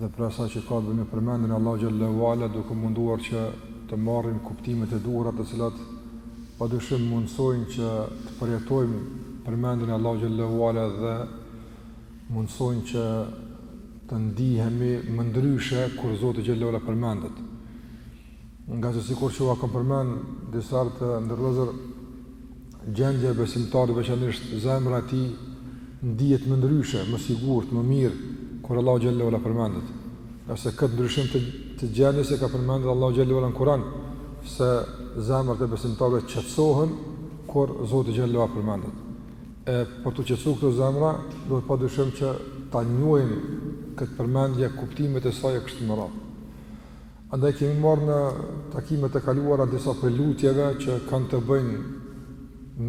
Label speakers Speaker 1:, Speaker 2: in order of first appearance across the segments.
Speaker 1: dhe prej asaj që ka të bëjë me përmendjen e Allahu xhallahu ala duke munduar që të marrim kuptimet e duhura të cilat padyshim mundësojnë që të përjetojmë përmendjen e Allahu xhallahu ala dhe mundësojnë që të ndihemi më ndryshe kur Zoti xhallahu ala përmendet. Nga se sikur që ua kam përmend disa herë të nderuar vëllezër, gjendja e besimtarit veçanërisht zemra e tij ndihet më ndryshe, më i sigurt, më mirë kur Allahu xhallahu ala përmendet. Nga se këtë ndryshim të gjendjes e ka përmendur Allahu xhallahu ala në Kur'an se zemrat e besimtarëve qetësohen kur Zoti xhallahu ala përmendet. E për t'u qetësuar këto zemra, duhet padyshim që ta njohim këtë përmendje kuptimet e saj e kështu me radhë. Andaj kemi marrë në takimet e kaluara disa prej lutjeve që kanë të bëjnë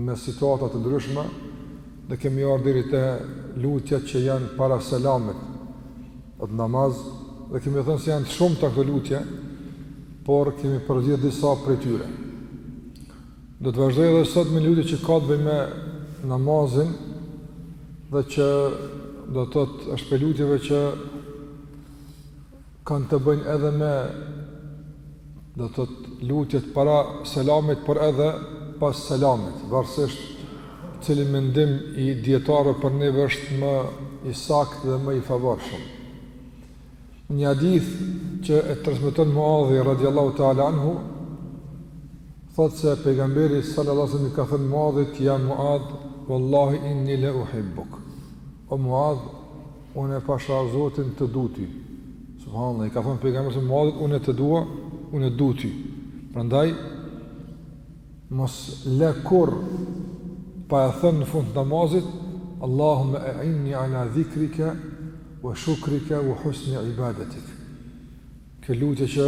Speaker 1: me situata të ndryshme dhe kemi ardhur deri te lutjet që janë para selamit, në namaz dhe kemi thënë se janë shumta këto lutje, por kemi përzgjedhë disa prej tyre. Do të vazhdoj edhe sot me një lutje që ka të bëjë me namazin dhe që do të thotë është prej lutjeve që kanë të bëjnë edhe me do të thotë lutjet para selamit, por edhe pas selamit, varësisht cili mendim i dijetarëve për neve është më i saktë dhe më i favorshëm. Një hadith që e transmiton Muadhi radiallahu ta'ala anhu, thotë se pejgamberi sallallahu sallam i ka thënë Muadhit, ja Muadh, vallahi inni le uhibbuk. O Muadh, Unë e pasha Zotin të du ty. Subhanallah, i ka thënë pejgamberi Muadhit, unë të dua, unë të du ty. Prandaj mos le kurrë pa e thënë në fund të namazit, Allahumma a'inni ala dhikrika wa shukrika wa husni ibadatik. Kjo lutje që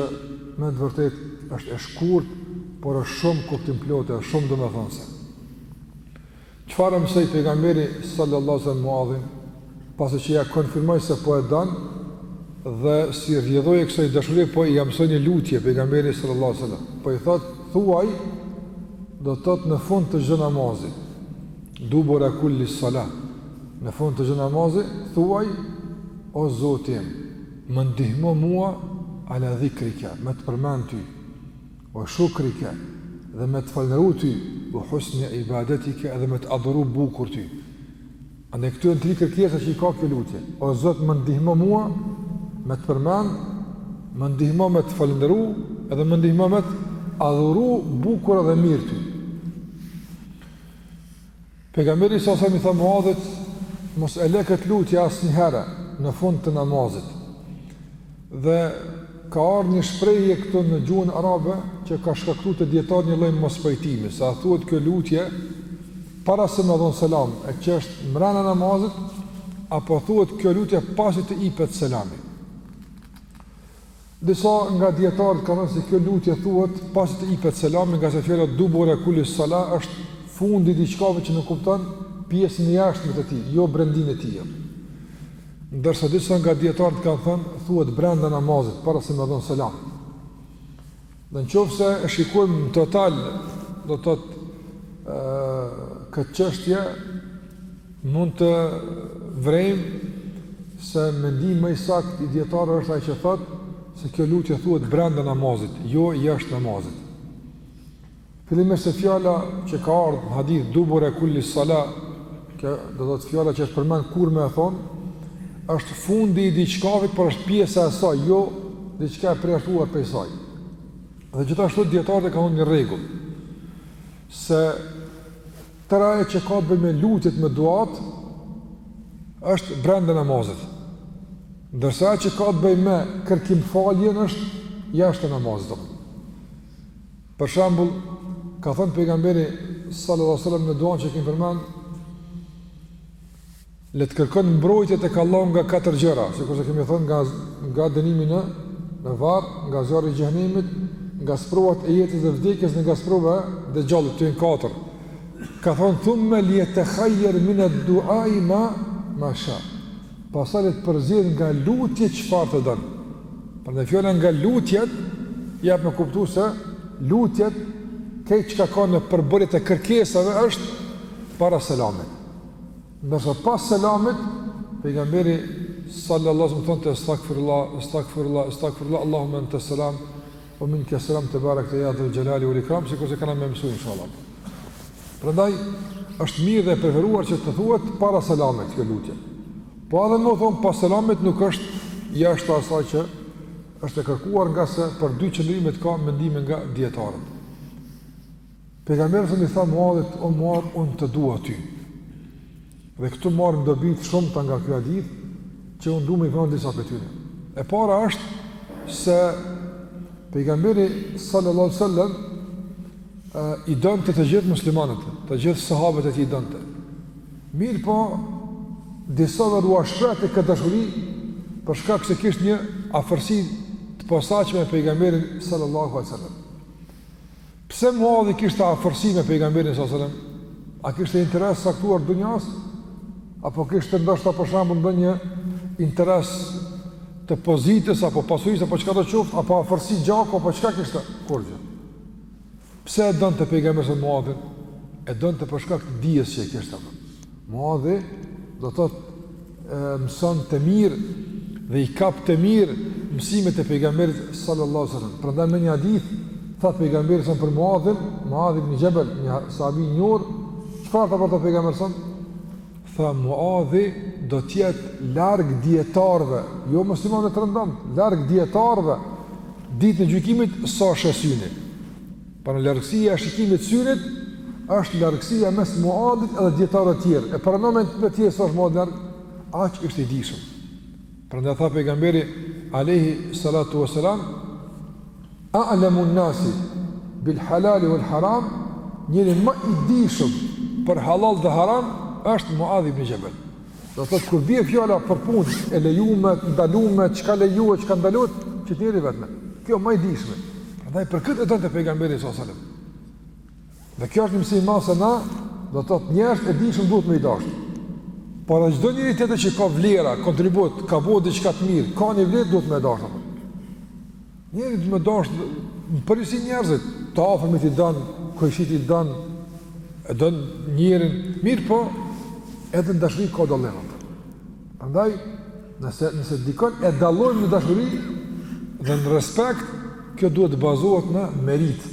Speaker 1: me të vërtetë është e shkurt, por është shumë kuptimplote, është shumë domethënëse. Çfarë e mësoi pejgamberi sallallahu alajhi wasallam Muadhin, pasi që ia konfirmoi se po e don dhe si rrjedhojë e kësaj dashurie po ia mëson një lutje pejgamberi sallallahu alajhi wasallam. Po i thotë, thuaj do të thotë në fund të çdo namazi. Dubura kulli sala. Në fund të çdo namazi thuaj o Zoti im, më ndihmo mua ala dhikrika, me të përmend ty. O shukrike, dhe me të falënderu ty, o husni ibadetike, edhe me të adhuru bukur ty. Andaj këto janë tri kërkesa që i ka kjo lutje. O Zot, më ndihmo mua, me të përmend, më ndihmo me të falënderu, edhe më ndihmo me të adhuru bukur dhe mirë ty. Pejgamberi alejhi selam i tha Muadhit, Mos e lë këtë lutje asnjëherë në fund të namazit. Dhe ka ardhur një shprehje këtu në gjuhën arabe që ka shkaktuar te dijetarët një lloj mospajtimi, se a thuhet kjo lutje para se me dhënë selam, e që është mrena namazit apo thuhet kjo lutje pasi të ipet selami. Disa nga dijetarët kanë thënë se kjo lutje thuhet pasi të ipet selami nga se fjala dubure kulli sala është fundi i diçkave që nënkupton pjesën e jashtme të tij, jo brendinë e tij. Ndërsa disa nga dijetarët kanë thënë thuhet brenda namazit para se me dhënë selam. Në qoftë se e shikojmë në total, do të thotë, këtë çështje mund të vërejmë se mendimi më i saktë i dijetarëve është ai që thotë se kjo lutje thuhet brenda namazit, jo jashtë namazit. Fillimisht se fjala që ka ardhur në hadith dubure kulli sala, kjo do të thotë fjala që është përmend kur me e thënë, është fundi i diçkavit, por është pjesa e saj, jo diçka e përjashtuar prej saj. Dhe gjithashtu dijetarët kanë një rregull se tëra ajo që ka të bëjë me lutjet me duat është brenda namazit. Ndërsa që ka të bëjë me kërkimfaljen është jashtë namazit. Të Për shembull, ka thënë pejgamberi sallallahu alajhi ue selam në duan që e kemi përmend, le të kërkon mbrojtje tek Allahu nga katër gjëra, sikur se kemi thënë nga nga dënimi në në varr, nga zjarri i xhehenemit, nga sprovat e jetës dhe vdekjes dhe nga sprova e Dexhallit këto janë katër. Ka thonë thumme ljetekhajer mined duai ma sha. Pastaj le të përzgjedhë nga lutjet çfarë të don. Prandaj fjala nga lutjet jep me kuptu se lutjet krejt çka kanë përbërjet e kërkesave është para selamit. Ndërsa pas selamit, pejgamberi sallallahu alaihi wasallam thonte estagfirullah, estagfirullah, estagfirullah, Allahumma anta salam, Ue minke selam tebarekte ja dhel xhelali uel ikram, sikurse kena me mësu, inshallah. Prandaj, është mirë dhe e preferuar që të thuhet para selamit kjo lutje. Po edhe me u thënë pas selamit nuk është jashtë asaj që është e kërkuar nga se për dy qëndrimet ka mendime nga dijetarët. Pejgamberi sa i tha Muadhit, o Muadh, unë të dua ty. Dhe këtu marrim dobi të shumta nga ky hadith, që unë du me i përmend disa prej tyre. E para është se pejgamberi sallallahu sallam i donte të gjithë muslimanët, të gjithë sahabët e tij i donte. Mirëpo, disave ua shprehte këtë dashuri, për shkak se kishte një afërsi të posaçme me pejgamberin sallallahu sallam. Pse Muadhi kishte afërsi me pejgamberin sallallahu alajhi wasallam? A kishte interes të caktuar dunjas apo kishte ndoshta për shembull ndonjë interes të pozitës apo pasurisë apo çka do të qoftë, apo afërsi gjaku apo çka kishte? Kurgjo. Pse e donte pejgamberin Muadhin? E donte për shkak të dijes që e kishte. Muadhi, do të thotë, mësonte mirë dhe i kapte mirë mësimet e pejgamberit sallallahu alaihi wasallam. Prandaj në një hadith tha pejgamberi sa për Muadhin, Muadh ibn Jabal, një sahabi i njohur, çka tha për to pejgamberi sa? Tha Muadhi do të jetë larg dijetarëve, jo muslimanë të rëndomt, larg dijetarëve ditën e gjykimit sa sheh syni. Pra largësia e shikimit të syrit është largësia mes Muadhit edhe dijetarëve të tjerë. E paramendoni të tjerët sa është Muadhi larg, aq ishte i dijshëm. Prandaj tha pejgamberi alayhi salatu wasalam a'lamu an-nas bil halal wal haram, njeriu ma i dijshëm për halal dhe haram është Muadh ibn Jabal. Do të thotë kur bie fjala për punë, e lejume, e ndalume, çka lejohet, çka ndalohet, që ky njeri vetëm ke ma i dijshmi. Prandaj për këtë e donte pejgamberi sallallahu alajhi wasallam. Dhe kjo është një mësim se na, do të thotë njerëzit e dijshëm duhet me i dashtë. Por edhe çdo njeri tjetër që ka vlera, kontribut, ka bo diçka të mirë, ka një vlerë duhet me e dashtë. Njeri duhet me dashtë, në përgjithësi njerëzit, të afërmit i don, kojshit i don, e don njerin, mirëpo, edhe në dashuri ka dallimet. Prandaj, nëse, nëse dikon e dallojmë në dashuri dhe në respekt, kjo duhet të bazohet në meritë.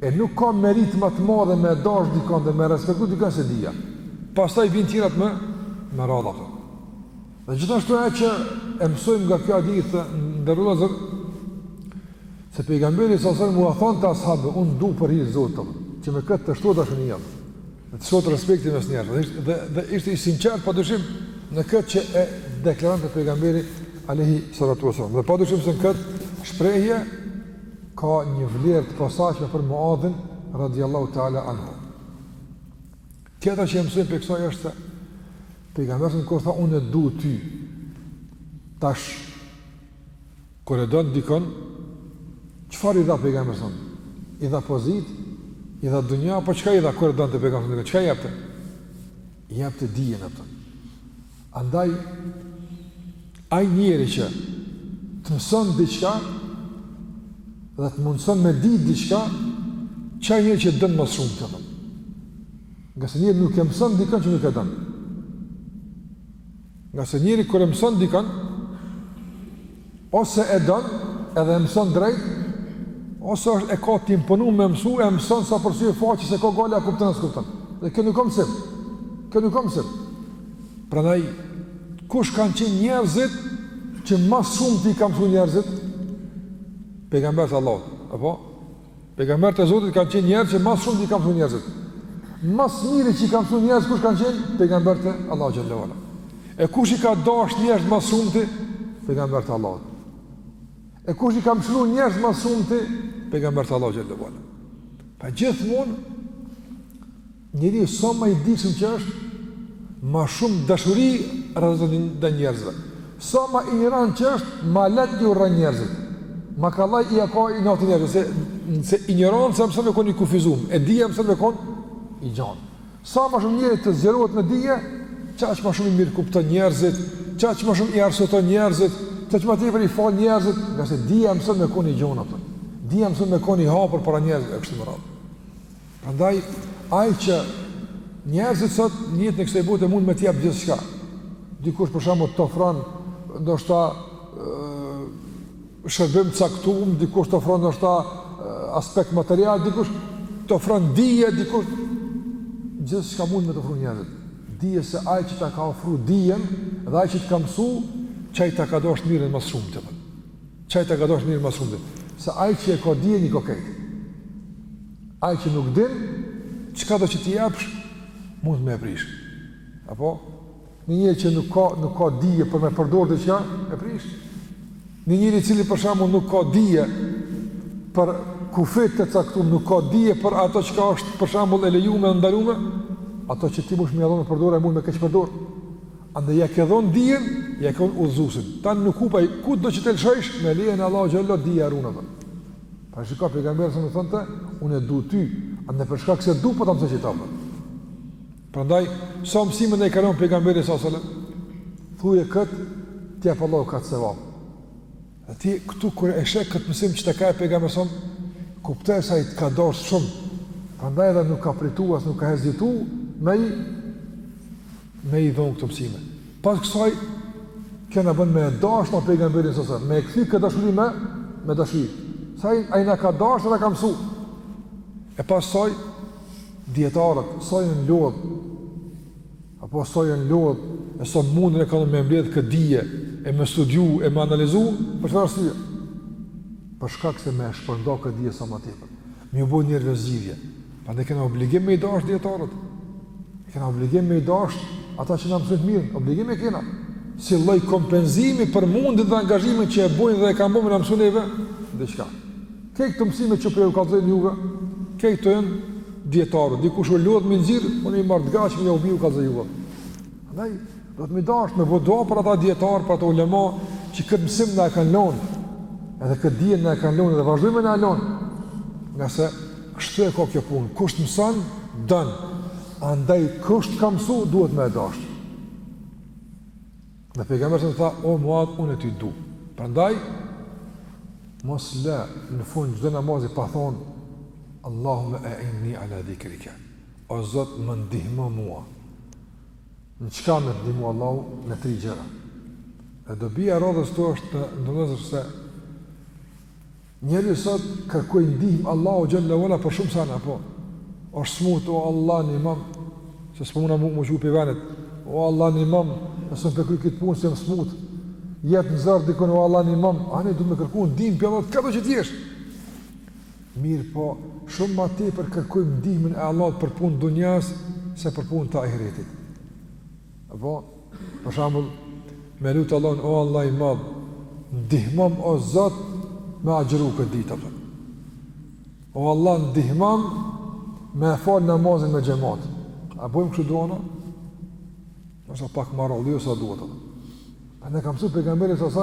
Speaker 1: E nuk ka meritë ma të madhe me dashtë dikon dhe me respektu dikon se dija. Pastaj vijnë tjerat me, me radha për. Dhe gjithashtu e që e mësojmë nga ky hadith të nderuar vëllezër, se pejgamberi së sërë ua thonte ashabëve, unë t'du për hir Zotit, që me këtë të shtojë dashuninë, dhe të shtojë respektin mes njerëzve, dhe, dhe, dhe ishte i sinqertë pa dyshim në këtë që e deklaronte pejgamberi alejhi salatu wasallam. Dhe pa dyshim se në këtë shprehje ka një vlerë të posaçme për Muadhin, radiallahu ta'ala anhu. Tjetra që e mësojmë prej kësaj është se pejgamberi kur tha unë të du ty tash kur e don dikon çfarë i dha pejgamberi son i dha pozitë i dha dunja apo çka i dha kur e donte pejgamberi dikon çka i jepte i jepte dijen atë Andaj, ai njeri që të mëson diçka dhe të mundëson me ditë diçka, që ai njeri që të don më së shumti të dhëmë. Ngase njeri nuk e mëson dikon që nuk e don. Ngase njeri kur e mëson dikon, Ose e don edhe e mëson drejt, ose është e ka të imponu me mësu e mëson sa për sy e faqe se ka gajle a kupton a s'kupton. Dhe kjo nuk o mësim. Kjo nuk o mësim. Prandaj kush kanë qenë njerëzit që ma së shumti i kanë mësu njerëzit? Pejgamberët e Allahut, apo Pejgambert e Zotit kanë qenë njerëz që ma së shumti i kanë mësu njerëzit. Ma së miri që i kanë mësu njerëzit, kush kanë qenë? Pejgambert e Allahut xhele ue ala. E kush i ka dash njerëzit ma së shumti? Pejgambert e Allahut. E kush i ka mëshiru njerëzit ma së shumti? Pejgambert e Allahut xhele ue ala. Pra gjithmonë, Njeriu sa ma i dijshëm që është, ma shumë dashuri rrezon ndaj njerëzve. Sa ma injorant që është, ma lehtë i urren njerëzit. Ma kollaj ia ka inatë njerëzve, se injoranca mëson me kon i kufizum, e dija mëson me kon i gjon. Sa ma shumë njeri të zgjerohet në dije, çaq ma shumë i mirëkupton njerëzit, çaq ma shumë i arsyeton njerëzit, çaq ma tepër i fal njerëzit, ngase dija mëson me kon i gjon pra. Dija mëson me kon i hapur para njerëzve e kështu me radhë. Prandaj ai që njerëzit sot në jetën e kësaj bote mund me të jap gjithçka. Dikush për shembull të ofron ndoshta shërbim të caktum, dikush të ofron ndoshta aspekt material, dikush të ofron dije, dikush gjithçka mund me të ofru njerëzit. Dije se ai që ta ka ofru dijen dhe ai që të ka mësu, çaj ta ka dashtë të mirën ma së shumti. Çaj ta ka dashtë të mirën ma së shumti. Se ai që e ka dijen i kokë. Ai që nuk din, çkado që t'i japsh, mund me e prish. Apo? Një njeri që nuk ka, nuk ka dije për me përdor diçka e prish. Një njeri i cili për shembull nuk ka dije për kufit të caktum, nuk ka dije për ato çka është për shembull e lejume e ndalume, ato që ti mundsh me ia dhon me përdor e mund me keqpërdor. A n'ia ke dhon dijen, ia ke dhon udhëzuesin. Tani nuk hup ai, kudo që ta lëshojsh, me lejen e Allahut xhele, dija e run ate. Pra shiko, pejgamberi s.a.s. thotë, unë e du ty, e për shkak se të du, po ta mësoj qeta pra. Prandaj, sa mësime na i ka lon pejgamberi alejhi selam, thuje këtë, t'jep Allahu këtë sevap. Dhe ti, këtu, kur e sheh këtë mësim që të ka lë pejgamberi s.a.s., kupto se ai të ka dashtë shumë, prandaj edhe nuk ka përtu, as nuk ka hezitu, me i, me i dhonë këto mësime. Pas kësaj, kjo na bën me e dashtë ne pejgamberin s.a.s., me e kthy këtë dashuri me, me dashuri. Se ai, ai na ka dashtë dhe na ka mësu. E pastaj, dijetarët, sa jan lodhë, apo sa jan lodhë, e sa mundin e kanë me mbledhë këtë dije, e me studiu, e me analizu, për çfarë arsye për shkak se me e shpërnda këtë dije sa ma tepër. Me iu bo njerëzve zgjidhje, Prandaj kena obligim me i dashtë dijetarët, kena obligim me i dashtë ata që na mësojnë të mirën, obligim e kena, si lloj kompenzimi për mundin dhe angazhimin që e bojnë dhe e kanë bo me na mësu neve diçka. Krejt këto mësime që po ju kallzoj juve, krejt këto janë dijetarët, dikush u lodh me i nxjerr, unë i marr të gatshme, jau bi, u kallzoj juve. Andaj, duhet me i dashtë, me bo dua për ata dijetarë, për ata ulema, që këtë mësim na e kanë lonë, edhe këtë dije na e kanë lonë, edhe vazhdojnë me na e lonë, ngase kështu e ka kjo punë, kush të mëson, të don, andaj kush të ka mësu, duhet me e dashtë. Dhe pejgamberi s.a.s. tha, o Muadh, unë ty të du. Prandaj, mos le në fund të çdo namazi pa thonë, Allahume einni ala dhikrike. O Zot më ndihmo mua. Në çka me të ndihmu Allahu në tri gjëra. Dhe dobia e radhës këtu është të nderuar vëllezër se njeriu sot kërkon ndihmë Allahut xhele ue ala për shumë sana po. Është smut o Allah nimam se s'po muna m'u çu pi venit. O Allah nimam, se s'un pe kry këtë punë se jem smut. Jet në zor dikun o Allah nimam, ani duhet me kërku ndihmë pi Allahut, kado që të jesh. Mirëpo, shumë ma tepër kërkojmë ndihmën e Allahut për punë dunjasë, se për punë të ahiretit. Apo, për shambull, me lutë Allahun, o Allah i madh, ndihmam o Zot me agjëru këtë ditë, apo. O Allah, ndihmam me e falë namazin me xhemat. A bojmë kështu duana? Ndoshta pak ma rrallë, jo sa duhet. A na ka mësu pejgamberi s.a.s.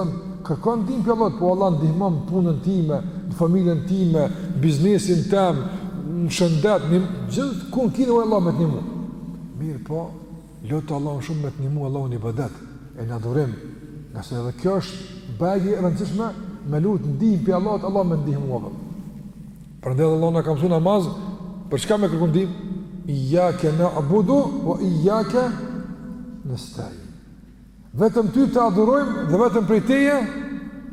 Speaker 1: kërko ndihmë pi Allahut, po Allah ndihmom në punën time, në familjen time, biznesin tem, në shëndet, në gjithkun ki nevojë Allahu me të nimu. Mirëpo, lute Allahun shumë me të nimu Allahu në ibadet, e në adhurim, ngase edhe kjo është bajagi e rëndësishme, me lutë ndihmë pi Allahut, Allah me ndihmu Allah. Prandaj Allahu na ka mësu në namaz për çka me kërku ndihmë? Iyyake na'budu wa iyyake nasta'in. Vetëm ty të adhurojmë dhe vetëm prej teje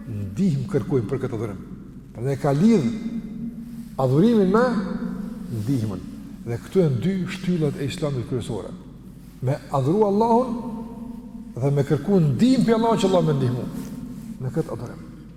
Speaker 1: ndihmë kërkojmë për këtë adhurim. Prandaj ka lidh adhurimin me ndihmën. Dhe këto janë dy shtyllat e Islamit kryesore. Me adhuru Allahun dhe me kërku ndihmë prej Allahut që Allahu me ndihmu në këtë adhurim.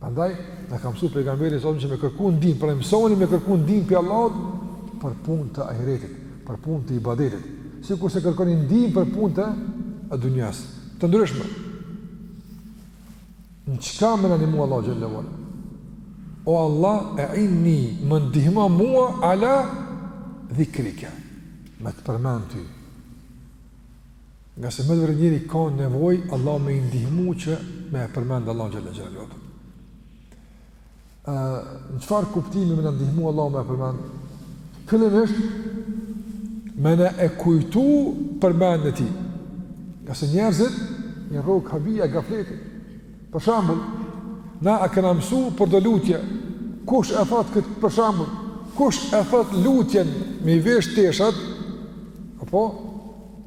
Speaker 1: Prandaj na ka mësu pejgamberi s.a.s. që me kërku ndihmë, pra mësoni me kërku ndihmë prej Allahut për punë të ahiretit, për punë të ibadetit, sikur se kërkoni ndihmë për punë të dunjas. Të ndryshme. Në çka me na nimu Allahu xhele ue ala. O Allah einni më ndihmo mua ala dhikrike. Me të përmen ty. Ngase me të vërtetë njeri ka nevojë, Allahu me i ndihmu që me e përmend Allahun xhelle xhelaluhu. Në çfarë kuptimi me na ndihmu Allahu me e përmend? Fillimisht me na e kujtu përmendjen e tij. Ngase njerëzit, na rrok habia, gafleti. Për shembull, na a kena mësu për do lutje, kush e thot këtë për shembull, kush e thot lutjen me i vesh teshat, apo,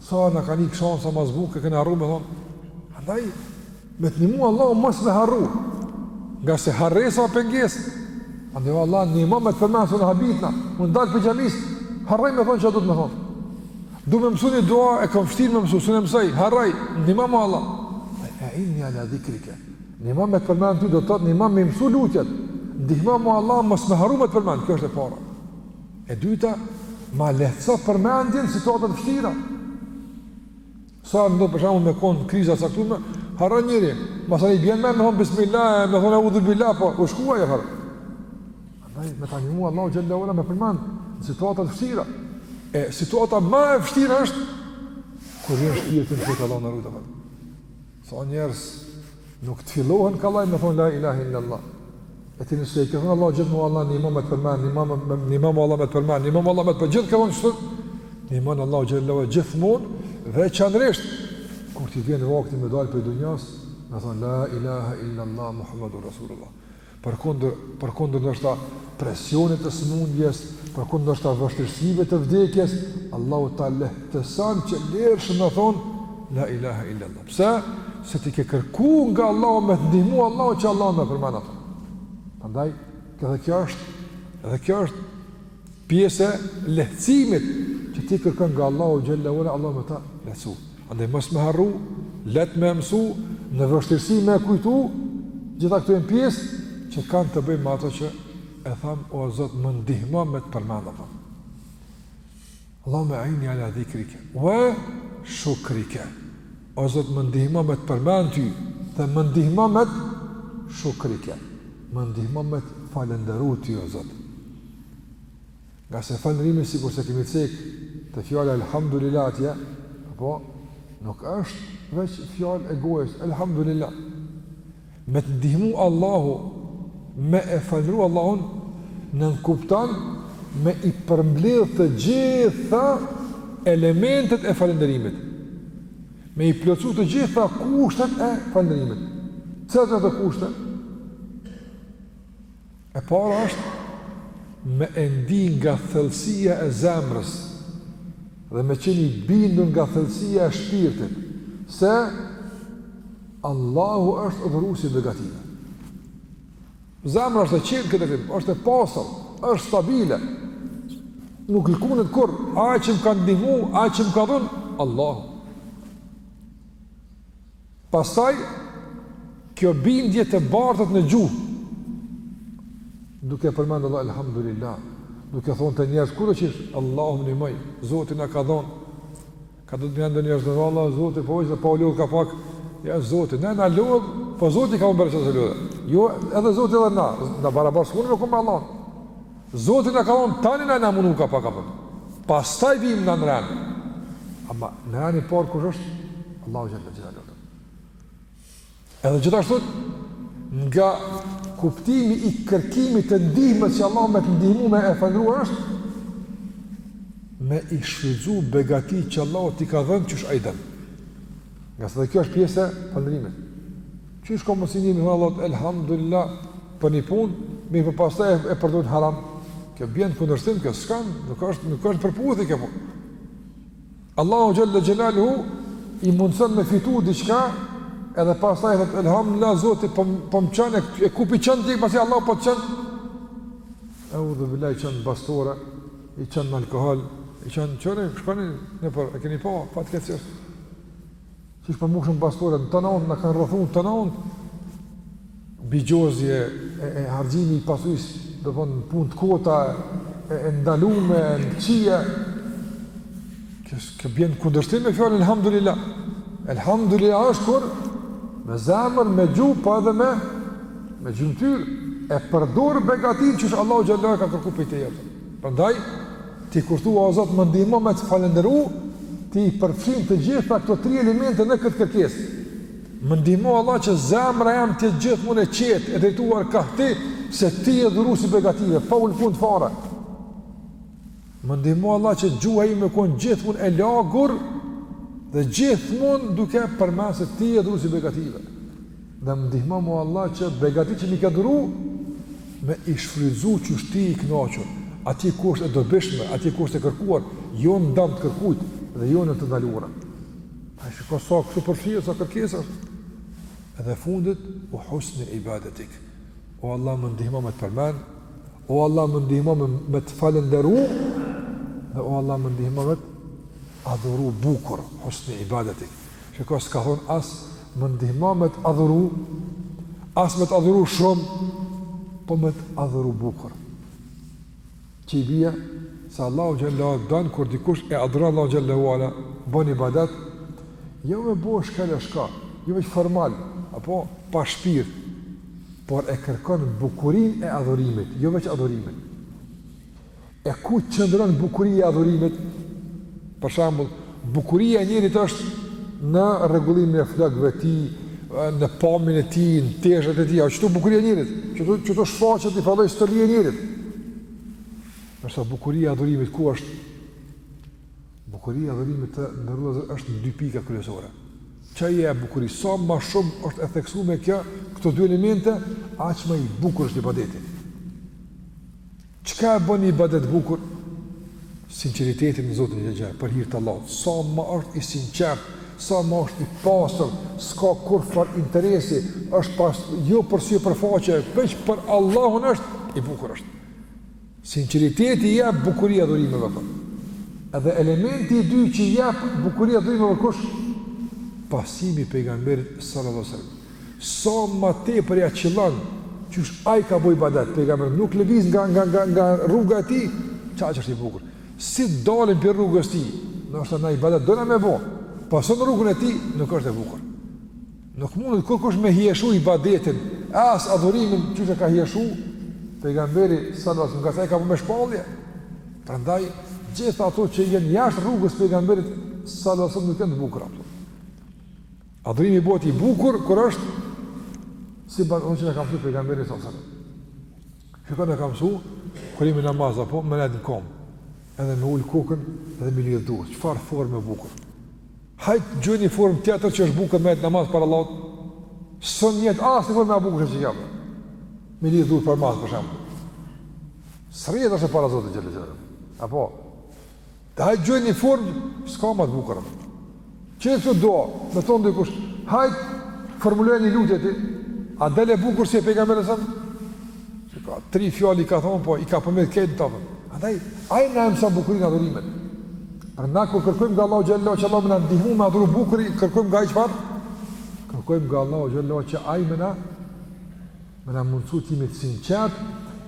Speaker 1: Sa na kanë ikë shansa mas bukës, e kena harru me thonë. Andaj, me të ndihmu Allahu mos me harru. Ngase harresa o pengesë. Andaj, Allah, ndihma me të përmend se na habitna. Me dalë prej xhamisë, harroj me thonë çka do me thonë. Du me mësu një dua, e kom vshtirë me mësu, s'un e mësoj, harroj, ndihma mu Allah. Einni ala dhikrike. Ndihma me të përmend ty, do të thotë ndihma me mësu lutjet. Ndihma mu Allah, mos me harru me të përmend, kjo është e para. E dyta, ma lehtëso përmendjen në situata të vështira. Se ndodh për shembull me konë kriza të caktume, harron njeri, ma s'i bjen men me thonë bismillah e me thonë eudhu billah, po u shkua e harron. Andaj, me të ndihmu Allahu xhelle ue ala me përmend në situata të vështira. E situata ma e vështira është, kur jenë shpirtin të të Allahu na rujtë, Sa njerëz nuk të fillohen kollaj me thonë la ilahe illallah. E ti nëse i ke thonë Allahut gjithmonë Allah ndihma me të përmend, ndihma mu, ndihma mu Allah me të përmend, ndihma mu Allah me të përmend, gjithë ke thonë qëtë, të ndihmon Allahu xhelle ue ala gjithmonë, veçanërisht, kur të vjen vakti me dalë prej dunjas, me thonë la ilahe illallah Muhammadur Rasulullah. Përkundër, përkundër ndoshta presionit të sëmundjes, përkundër ndoshta vështirësive të vdekjes, Allahu ta lehtëson që lirshëm me thonë la ilaha illa Allah. Pse? Se ti ke kërku nga Allahu me të ndihmu Allahu që Allahu me e përmend atë. Prandaj, edhe kjo është, edhe kjo është Pjesë e lehtësimit që ti kërkon nga Allahu xhelle ue ala, Allahu me ta lehtësu. Andaj mos me harru, lehtë me mësu, në vështirësi me e kujtu, gjitha këto janë pjesë që kanë të bëjnë me ato që e tham o Zot më ndihmo me të përmend ato. Allahumme einni ala dhikrike. Ue shukrike. O Zot më ndihmo me të përmend ty, dhe më ndihmo me të shukrike. Më ndihmo me të falënderu ty o Zot. Ngase falëndrimi sikurse kemi cek te fjala elhamdulillah atje, apo nuk është veç fjalë e gojës, elhamdulillah. Me të ndihmu Allahu me e falëndru Allahun nënkupton me i përmbledh të gjitha elementet e falënderimit. Me i plotësu të gjitha kushtet e falënderimit. Cilat janë ato kushte? E para është me e ndi nga thellësia e zemrës dhe me qenë i bindur nga thellësia e shpirtit se Allahu është dhuruesi i begative. Zemra është e qetë në këtë temë, është e pastër, është stabile. Nuk lëkundet kurrë, a që më ka ndihmu, a që më ka dhënë, Allahu. Pastaj kjo bindje të bartet në gjuhë, duke përmendë Allah, Elhamdulillah, duke thonë te njerëz, kurdo që është, Allahu më ndihmoi, Zoti na ka dhonë, ka domethënë njerëz, vallah, Zoti, po edhe pa u lodhë ka pak, ja Zoti, ne në lodhë, po Zoti ka më bërë që të lodhë, jo edhe Zoti edhe na, na barabarë, s'mundë me konë Allah, Zoti na ka dhënë tani na me u munu ka pak apo. Pastaj vim na në ren. Ama në ren i pari kush është? Allahu xhel-le xhelaluhu. Edhe gjithashtu nga kuptimi i kërkimit të ndihmës që Allah me të ndihmu me e falënderuar është me i shfrytëzu begatitë që Allah t'i ka dhënë qysh ai don. Ngase edhe kjo është pjesë e falënderimit. Qysh ka mundësi me thonë elhamdulillah, për një punë, mirëpo pastaj e, e përdor në haram. Kjo bjen në kundërshtim, kjo s'ka, nuk është, nuk është në përputhje kjo punë. Allahu Xhel-le Xhelaluhu, i mundëson me fitu diçka, edhe pastaj e thotë, elhamdulillah, zoti, po, po më çon, e, e ku po i çon ti, pasi Allah po të çon. Eudhubil-lah i çon në bastore, i çon në alkohol, i çon në, çon, shkoni nëpër, e keni pa, fatkeqësisht. Qysh po mushen bastoret, në tana ant, na kanë rrethu, në tana ant. Bixhozi, e, e harxhimi i pasurisë, nëpër punë të kota, e, e ndalume, e në qia. Kjo bjen në kundërshtim me fjalën, elhamdulillah. Elhamdulillah është kur, me zemër, me gjuhë, po edhe me, me gjymtyrë, e përdor begatinë qysh Allahu e ka kërku prej teje. Prandaj, ti kur thua o Zot më ndihmo me të falënderu, ti i përfshin të gjitha këto tri elemente në këtë kërkesë. Më ndihmo Allah që zemra jem të jetë gjithmonë e qetë e drejtuar kah ti, se ti je dhuruesi i begative, pa u lëkund fare. Më ndihmo Allah që gjuha ime me konë gjithmonë e lagur dhe gjithmonë duke përmenë se ti je dhuruesi i begative. Më ndihmo o Allah që begatitë që m'i ke dhuru me i shfrytëzu qysh ti je i kënaqur, aty ku është e dobishme, aty ku është e kërkuar, jo në dam të kërkujt dhe jo në të ndaluara. A shiko sa gjithëpërfshirëse kërkesë është. Edhe e fundit, ue husni ibadetik. O Allah më ndihmo me të përmen, o Allah më ndihmo me, me të falenderu, dhe o Allah më ndihmo me të adhuru bukur, husni ibadetik. Shiko s'ka thonë as Më ndihmo me të adhuru, as me të adhuru shumë, po me të adhuru bukur. Që i bie, se Allahu xhel-le e don, kur dikush e adhuron Allahun xhel-le ue ala, bon ibadet, jo me bo shkel e shko, jo veç formal, apo pa shpirt, por e kërkon bukurinë e adhurimit, jo veç adhurimin. E ku qëndron bukuria e adhurimit? Për shembull, bukuria e njerit është në rregullimin e flokëve të tij, në pamjen e tij, në teshat e tij, ajo qështu bukuria e njerit, qështu shfaqet i farë lloj stolie e njerit. Për sa bukuria e adhurimit ku është? Bukuria e adhurimit të nderuar vëllezër është në dy pika kryesore. Qajo bukuri, sa ma shumë është e theksume kjo, këto dy elemente, aq më i bukur është ibadeti. Çka e bën ibadet bukur? Sinqeriteti në Zotin xhel-le, për hir të Allahut. Sa ma është i sinqert, sa ma është i pastër, s'ka kurrfarë interesi, është pas, jo për sy e për faqe, veç për Allahun është, i bukur është. Sinqeriteti i jep bukuri adhurimeve për. Edhe elementi i dytë që i jep bukuri adhurimeve kush? Pasimi i pejgamberit sallallahu sallam. Sa ma tepër ja qëllon, qysh ai ka bo ibadet, pejgamberi, nuk lëviz nga, nga, nga, nga rruga e tij, qaq është i bukur. Si dalim prej rrugës tij, nashta na ibadet, dojna me bo, po s'o në rrugën e tij, nuk është e bukur. Nuk mundet kurrkush me hijeshu ibadetin, as adhurimin qysh e ka hijeshu, pejgamberi, sallat, ngase ai ka bo me shpallje. Prandaj, gjitha ato që janë jashtë rrugës pejgamberit, sallat, nuk janë të bukra. Adhurimi bëhet i bukur kur është sipas sunetit që na ka msu pejgamberi sallallahu sallam. Shiko, na ka msu, kur jemi në namaz apo, me nejt në kom, edhe me ul kokën edhe me i lidh durt, çfarë forme e bukur. Hajt gjoni një formë tjetër që është bukur me nejt në namaz para Allahut, s'është asnjë formë e bukur si kjo, me i lidh durt përmas për shembull. S'rrihet ashtu para Zotit xhel-le xhel-le, apo, Të hajt gjoni një formë, s'ka ma të bukur. Qe këtë dua, me thonë dikush, hajt formuloje një lutje ti, a del e bukur si e pejgamberit sallallahu sallam? Që ka, tri fjalë i ka thonë, po i ka përmbledh krejt të thonë. Andaj, ai na mëson bukurinë e adhurimit. Pra na kur kërkojmë nga Allahu xhallahu që Allahu me na ndihmu me adhuru bukur, i kërkojmë nga ai çfarë? Kërkojmë nga Allahu xhallahu që ai me na me na mundësu të jemi të sinqert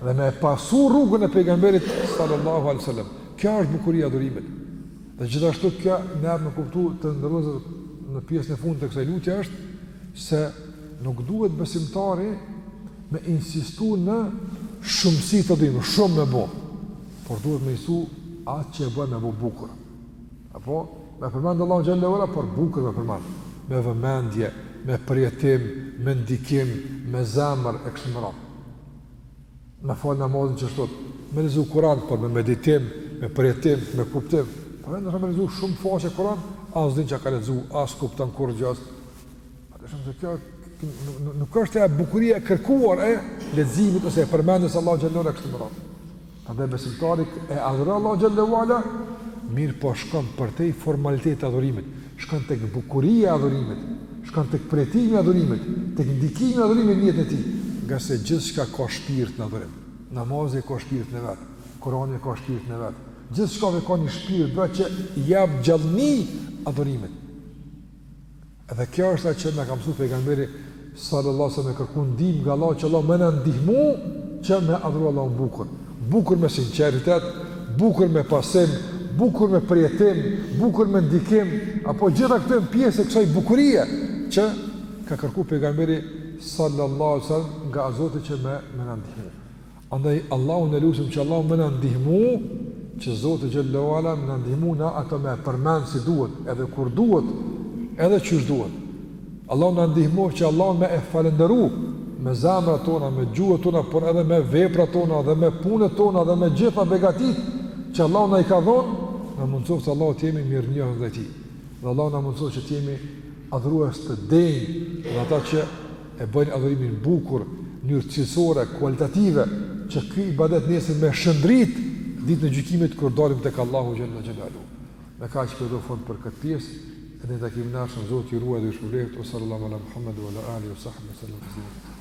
Speaker 1: dhe me e pasu rrugën e pejgamberit sallallahu alaihi wasallam. Kjo është bukuria e adhurimit. Dhe gjithashtu kjo na jep me kuptu të nderuar vëllezër në pjesën e fundit të kësaj lutjeje është se nuk duhet besimtari me insistu në shumësi të dhimë, shumë me bo, por duhet me insistu atë që e bëjmë me bo bukur. Apo, me përmend Allahun xhalla uala, por bukur me përmend, me vëmendje, me përjetim, me ndikim, me zemër e kështu me radhë. Me fal namazin që është, me lexu Kur'an, por me meditim, me përjetim, me kuptim. Po ne ndonëse me lexu shumë faqe Kur'an, as din çka ka lexu, as kupton kurgjë. Atëherë kjo nuk është bukuria e kërkuar e leximit ose e përmendjes Allahu xhalla uala kështu me radhë. Prandaj besimtari e adhuron Allahun xhallahu ala, mirëpo shkon përtej formalitetit të adhurimit, shkon tek bukuria e adhurimit, shkon tek përjetimi i adhurimit, tek ndikimi i adhurimit në jetën e tij, ngase gjithçka ka shpirt në adhurim. Namazi ka shpirtin e vet, Kurani ka shpirtin e vet. Gjithçka ka një shpirt pra që i jap gjallëni adhurimit. Dhe kjo është ajo që na ka mësuar pejgamberi sallallahu alajhi wasallam, me kërku ndihmë nga Allahu që Allahu me na ndihmu që me adhuru Allahun bukur. Bukur me sinqeritet, bukur me pasim, bukur me përjetim, bukur me ndikim, apo gjitha këto janë pjesë e kësaj bukurie që ka kërku pejgamberi sallallahu alajhi wasallam nga Zoti që me na ndihmu. Andaj Allahun e lusim që Allahu me na ndihmu që Zoti xhallahu ala me na ndihmu ne atë me përmend si duhet, edhe kur duhet, edhe qysh duhet. Allahu na ndihmu që Allahu me e falënderu me zemra tona, me gjuhët tona, por edhe me vepra tona dhe me punët tona dhe me gjitha begatit që Allahu na i ka dhënë, na mundësoftë Allahu të jemi mirënjohës ndaj tij. Dhe Allahu na mundësoftë që të jemi adhurues të denjë dhe ata që e bëjnë adhurimin bukur, në mënyrë cilësore, kualitative, që ky ibadet nesër me shëndrit ditën e gjykimit, kur dalim tek Allahu xhelle xhelaluhu. Me kaq për fund për këtë pjesë, deri në takimin e ardhshëm, Zoti ju ruajtë dhe ju shpërbleftë, ue sallallahu ala Muhammed ue ala alihi ue sahbihi, sallam, sallam,